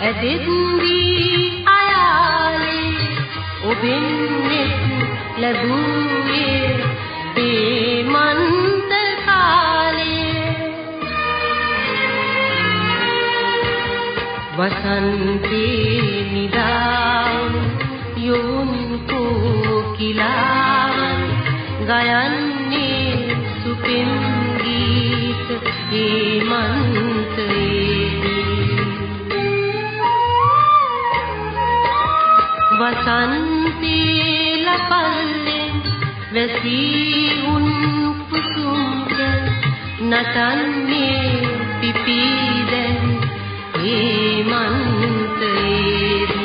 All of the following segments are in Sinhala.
ඇදෙත්වි අයාලේ ඔබෙන් මෙත් ලැබුවේ ප්‍රේමන්ත කාලේ. වසන්තේ නිදාම් යෝන් කොකිලාවන් ගයන්නේ සුපින් ගීත හේමන්තයේ වසන්තේ ලපල්ලෙන් වැසී උන් කුසුම්ක නටන්නේ පිපිදැන් ඒ මන්තේ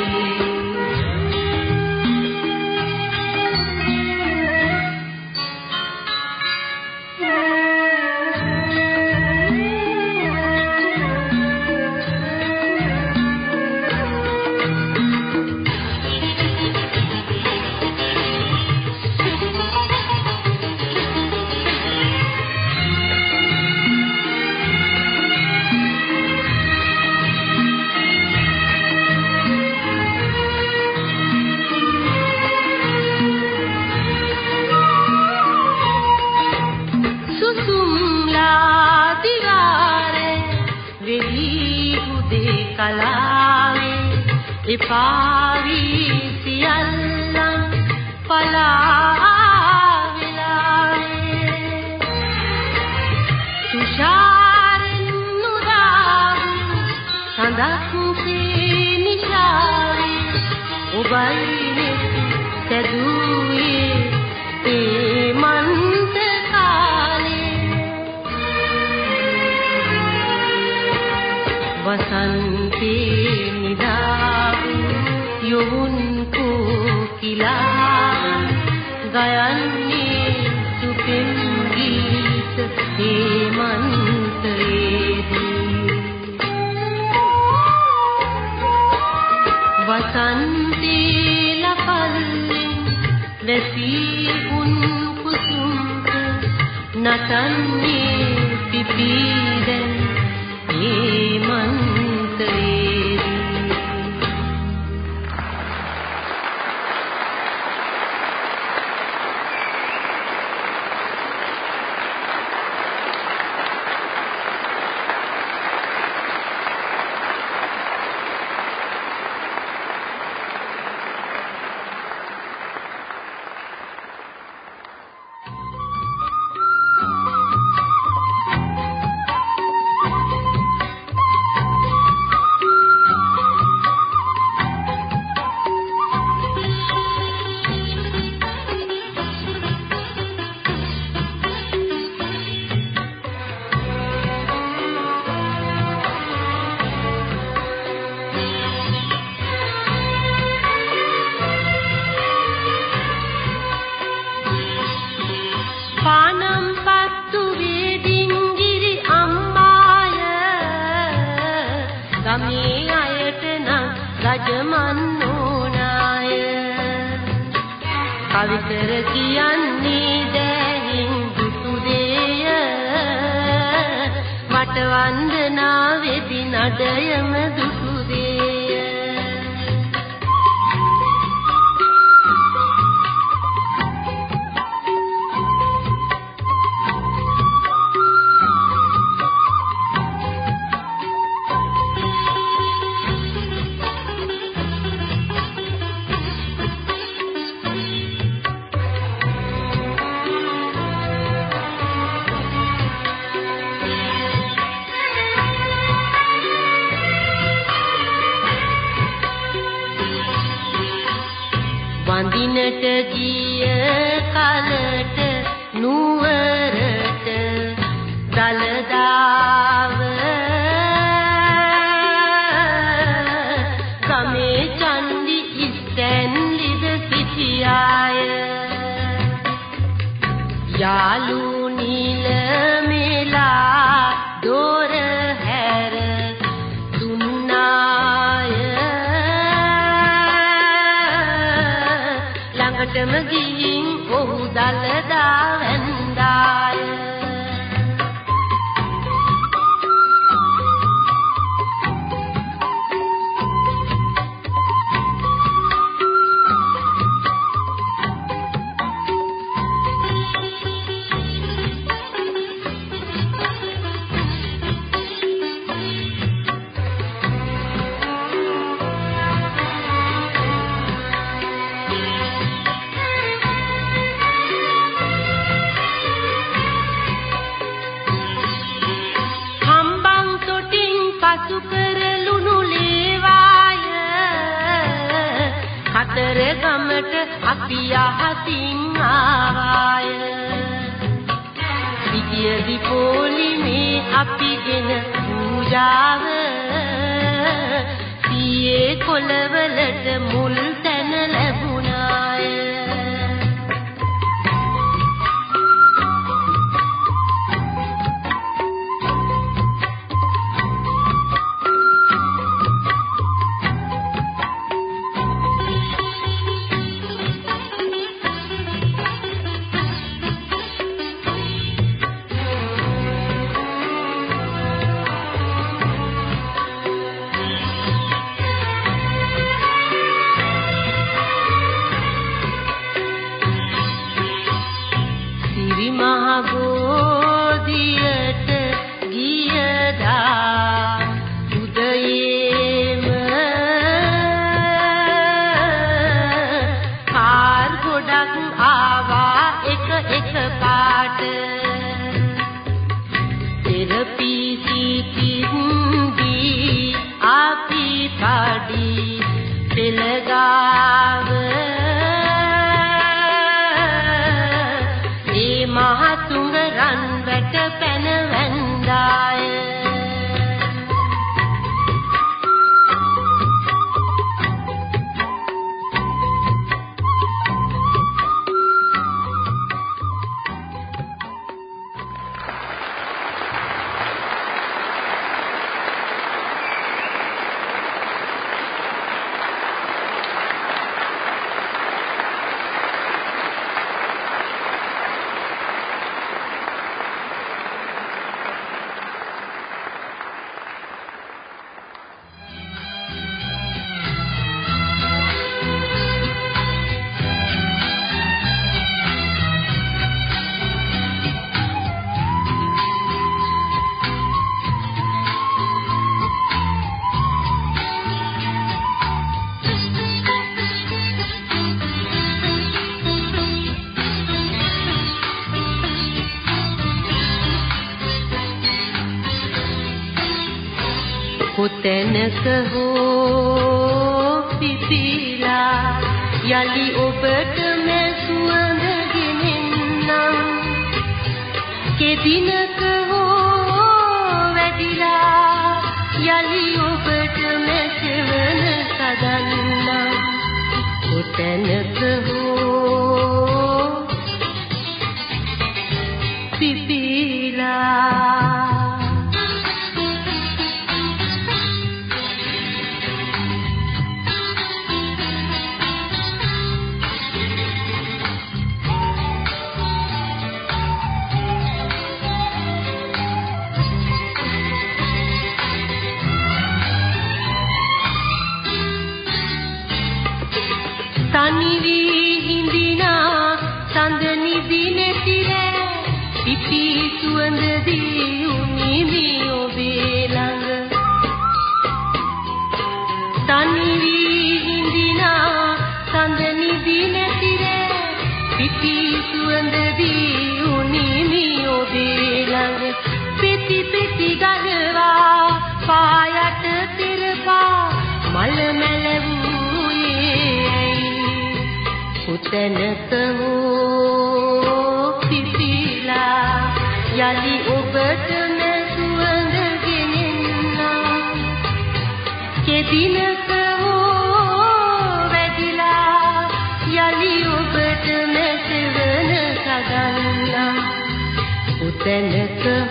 වඳිනට ගිය කලට නුවරට දලදාව ළඟටම ගිහින් ඔහු දලදා විජය දීපෝලිමේ අපිගෙන පූජාව සියේ කොළවලට මුල් හෝ පිපිලා යලි ඔබට මැසුවඳ ගෙනෙන්නම් කෙදිනක හෝ වැඩිලා යලි ඔබට මැසවන සදන්නම්. කොතැනක හෝ පිපිලා පිටි සුවඳ වී උණිමි ඔබේ ළඟ. පිටි පිටි ගලවා පායට තිරපා මල මැලවූයේ ඇයි? උතනක වූ පිපිලා යලි ඔබට මැසුවඳ ගෙනෙන්නා. කෙදිනක Then it's a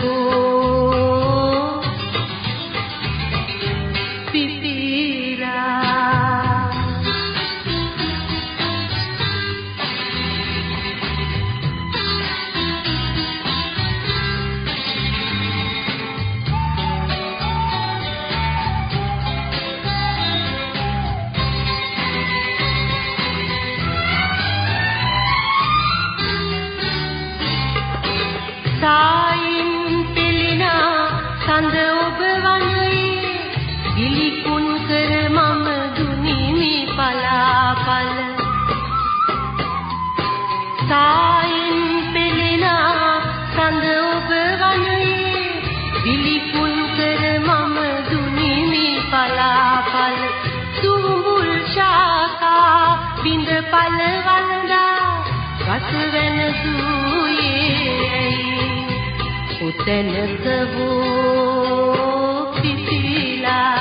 තැනක වූ පිපිලා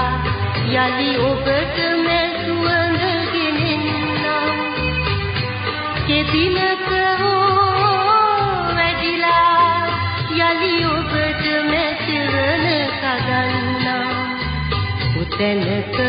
යලි ඔබට මැසුවඳ ගෙනෙන්නම්. කෙදිනක හෝ වැඩිලා යලි ඔබට මැසවන කගන්නම්. උතැනක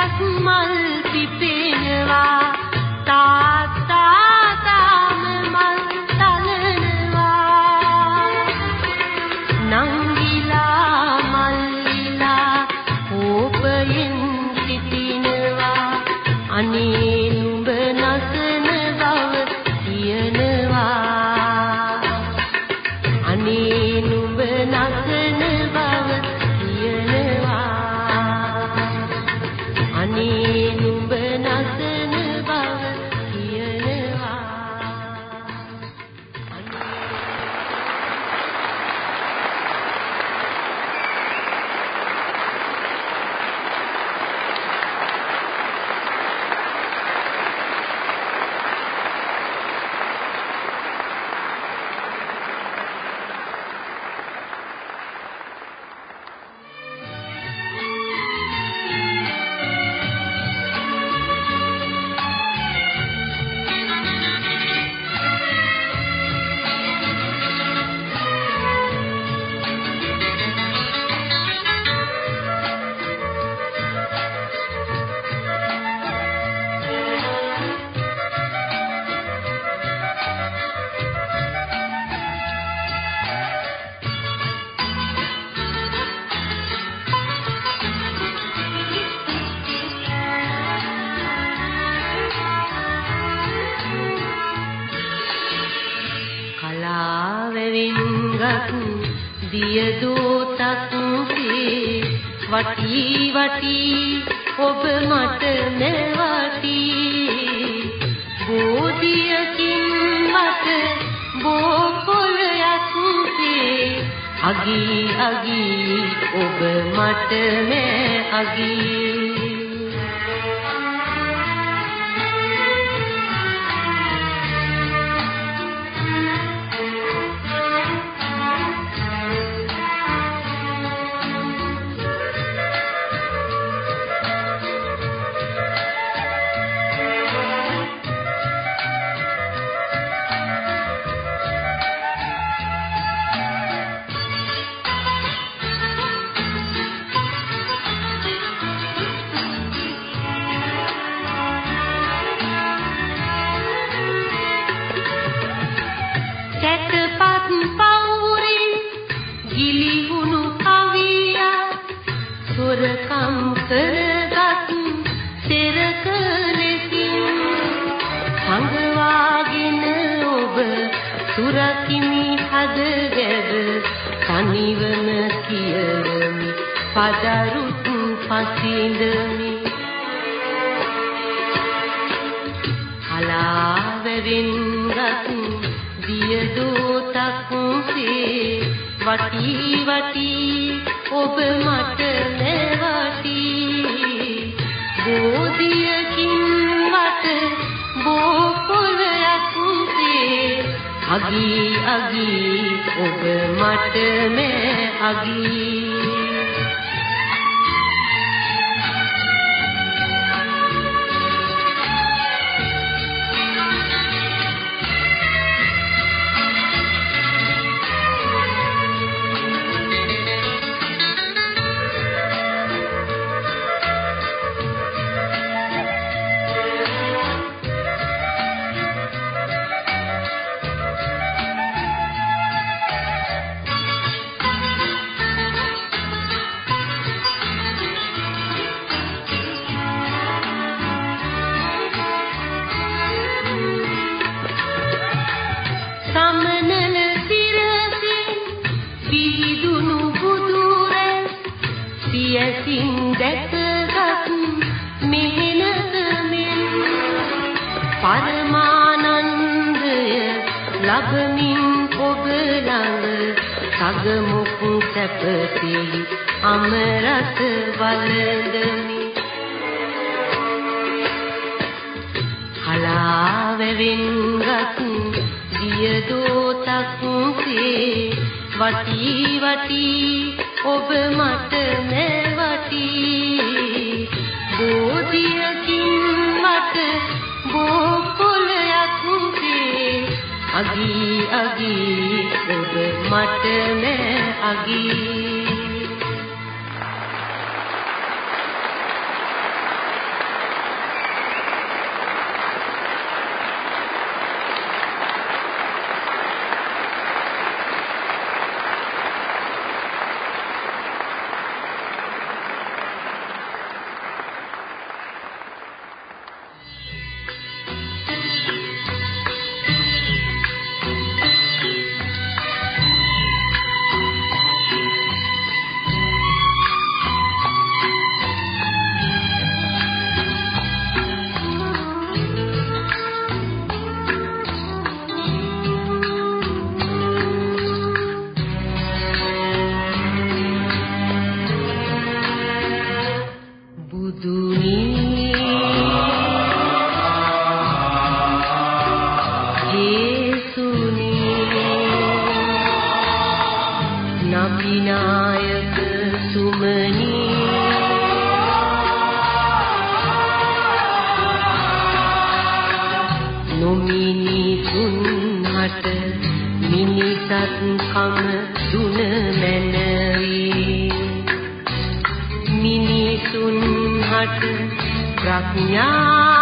Yakmalı දියදෝතක් වටි වටි ඔබ මට නැවටි. බෝධියකින් මට බෝපොලයක් අගී අගී ඔබ මට නෑ අගී. හලාවරින් ගත් දියදෝතක් සේ වටි වටි ඔබ මට නැවටි. බෝධියකින් මට බෝපොලයක් සේ අගී අගී ඔබ මට මේ අගී ඔබ මට මෙවටි බෝධියකින් මට බෝපොලයක් උදේ. අගී අගී ඔබ මට මේ අගී. Yeah.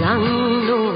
ලං නොවන්න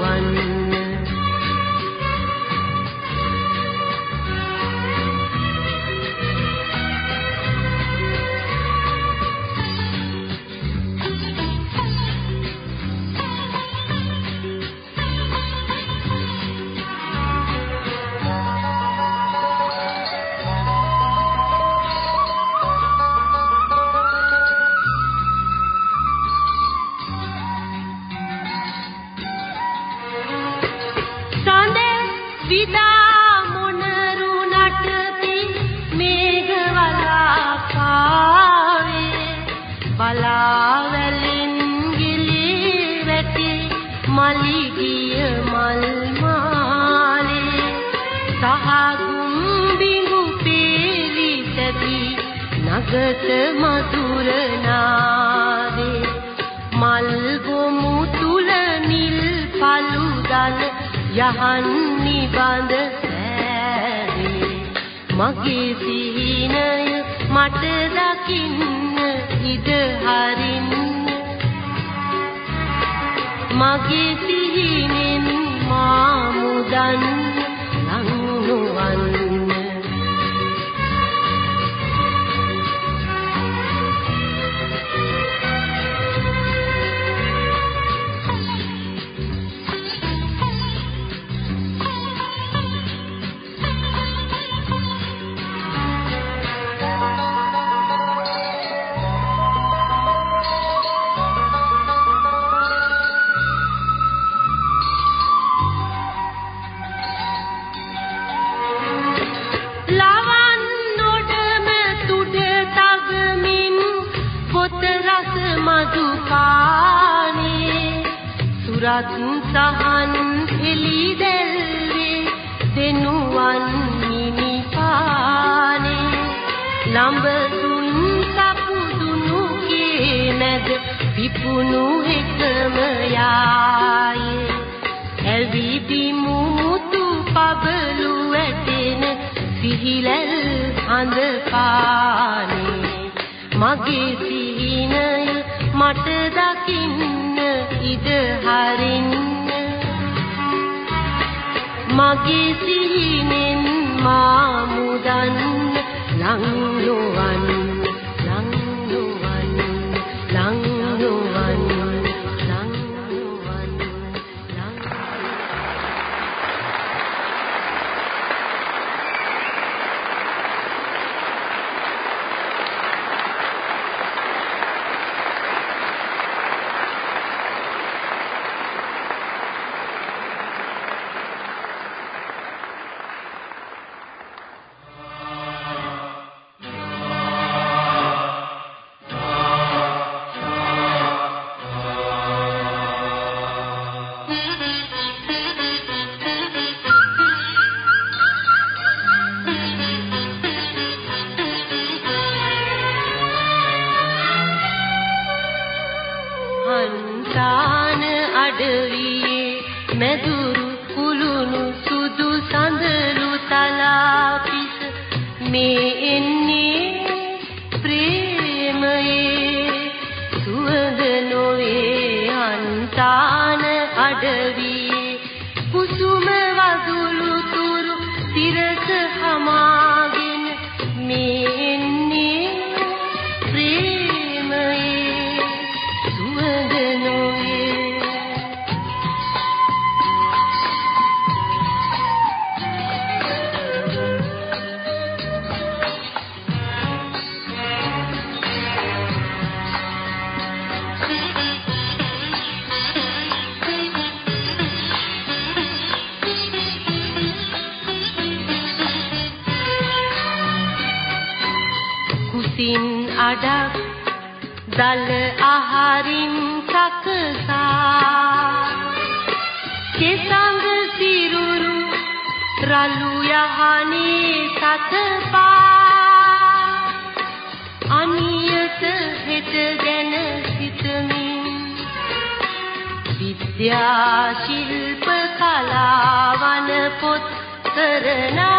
उतरना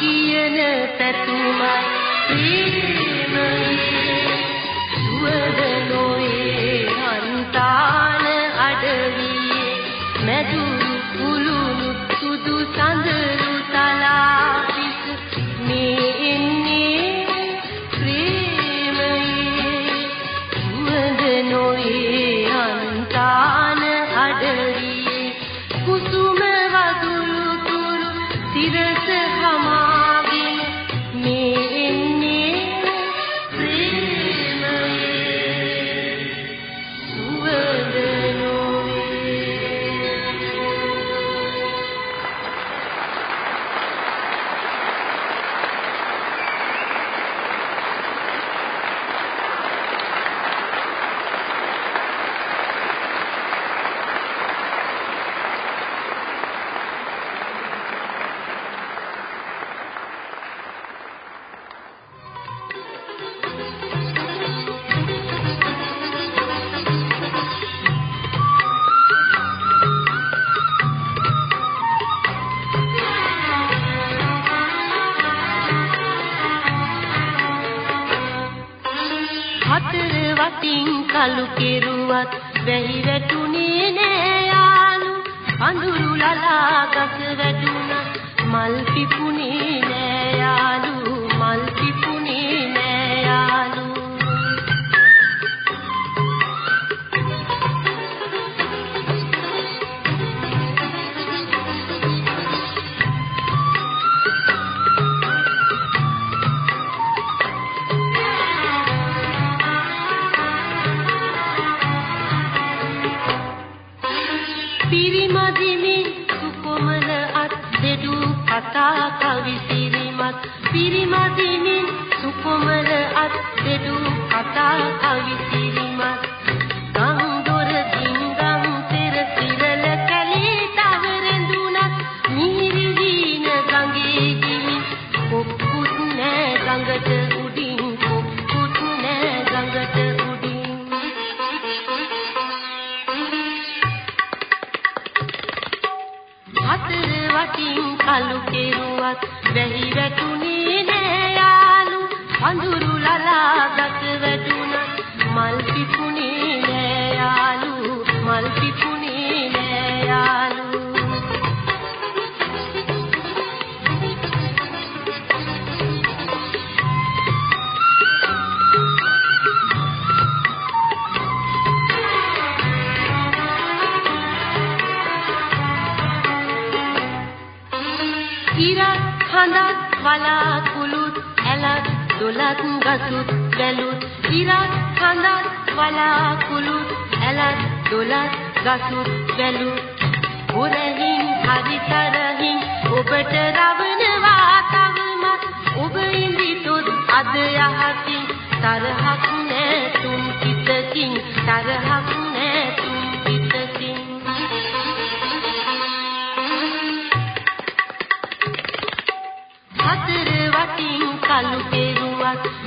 කියන පැතුමයි ප්‍රේමයි ගසු වැලු පුරහින් හරිතරහින් ඔබට රවණවා තවමත් ඔබ ඉඳිතොත් අද යහකින් තරහක් නැතුම් පිටකින් තරහක් නැතුම් පිටකින්. හතර වටින් කලු කෙරුවත්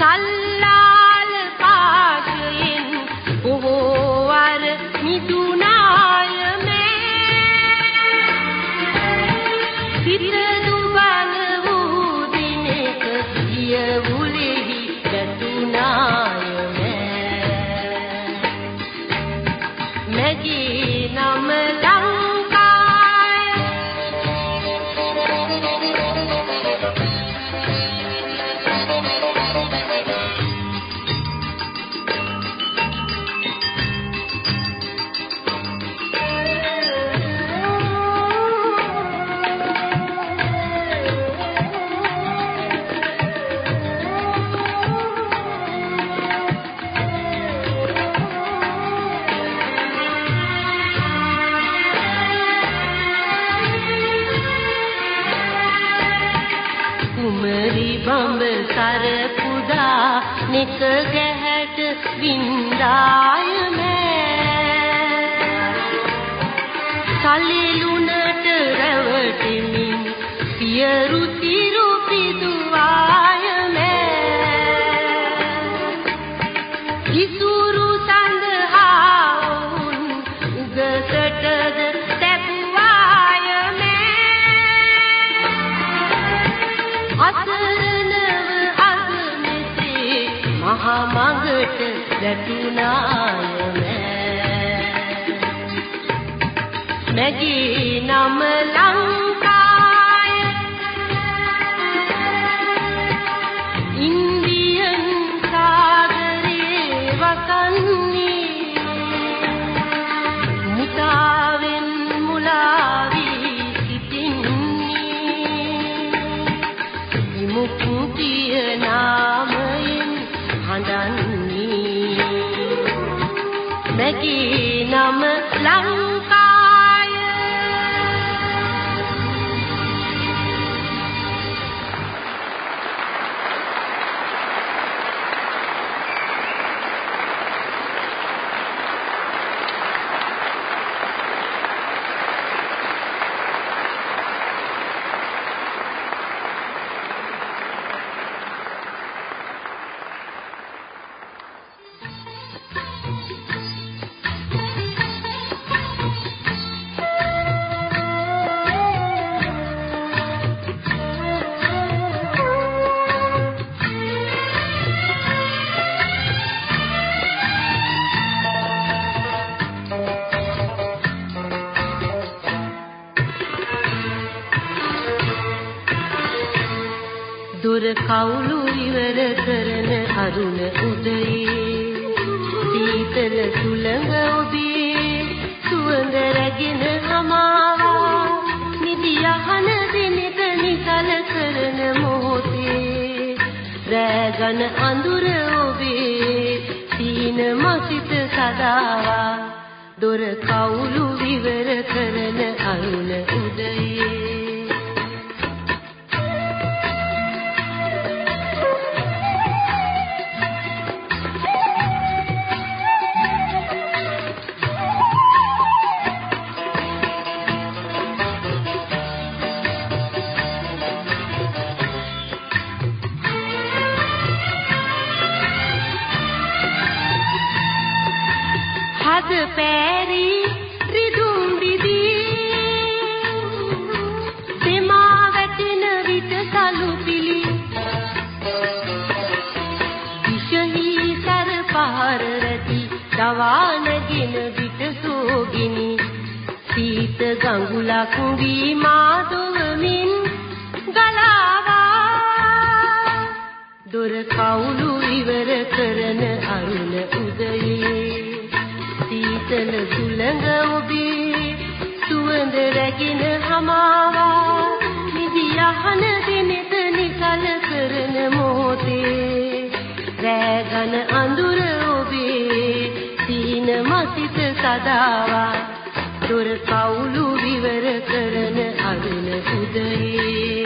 sal නෙක ගැහැට වින්දාය මෑ සලිලුණට රැවටෙමින් පියරු මඟට වැටුණාය මැගී නම ලංකාය අරුණ උදයේ සීතල සුළඟ ඔබේ සුවඳ රැගෙන හමාවා නිදි යහන දිනෙත නිසල කරන මොහොතේ. රැගන අඳුර ඔබේ සීන මසිත සදාවා. දොර කවුළු විවර කරන අරුණ උදයේ දවානගෙන විට සෝගිනි. සීත ගඟුලක් වී මා දොවමින් ගලාවා. දොර කවුළු ඉවර කරන අරුණ උදයේ සීතල සුළඟ ඔබේ සුවඳ රැගෙන හමාවා. නිදි යහන දිනෙත නිකල කරන මොහොතේ රැගන අඳුර ඔබේ සීන මසිත සදාවා. දොර කවුළු විවර කරන අරුණ උදයේ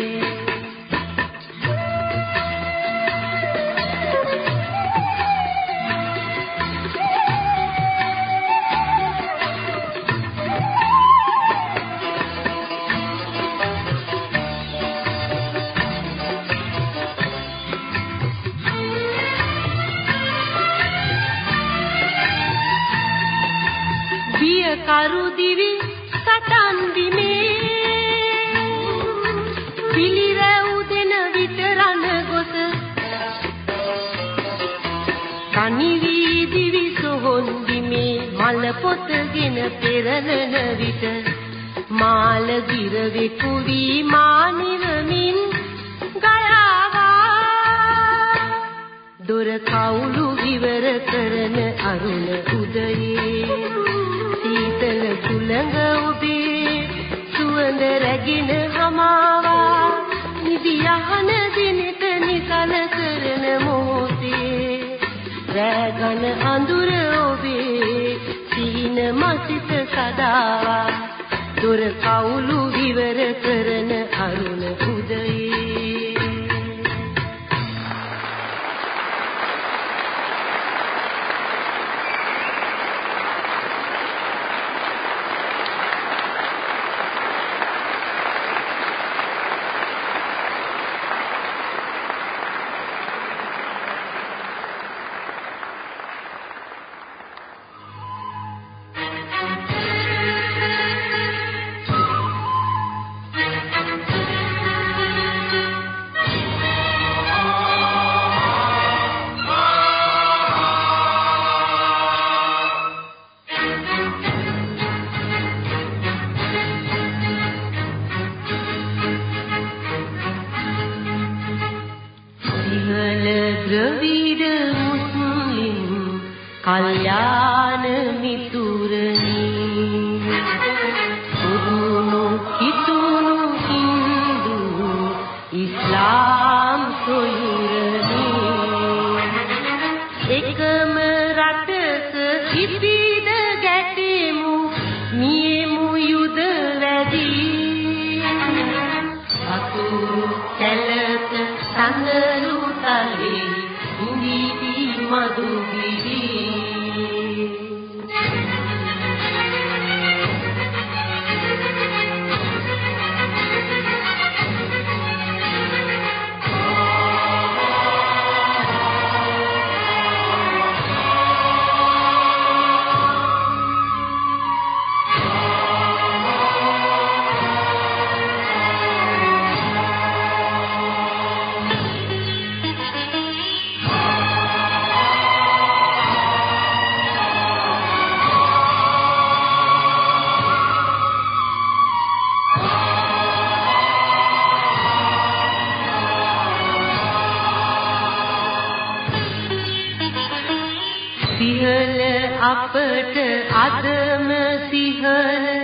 සිහල අපට අදම සිහල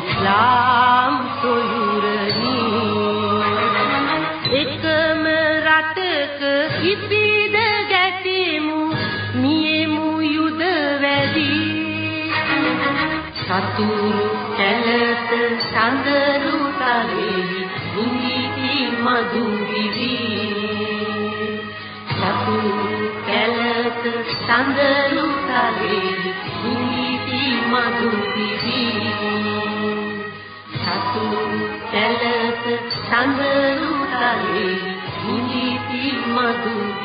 ඉස්ලාම් සොයුරනි. එකම රටක ඉපිද ගැටිමු මියෙමු යුද වැඩි සතුරු කැලත සඳරු තලෙහි නිමිති මధు විවි සතුරු කැලත සඳරු තලෙහි නිමිති මధు විවි සතුරු කැලත සඳරු තලෙහි නිමිති මధు විවි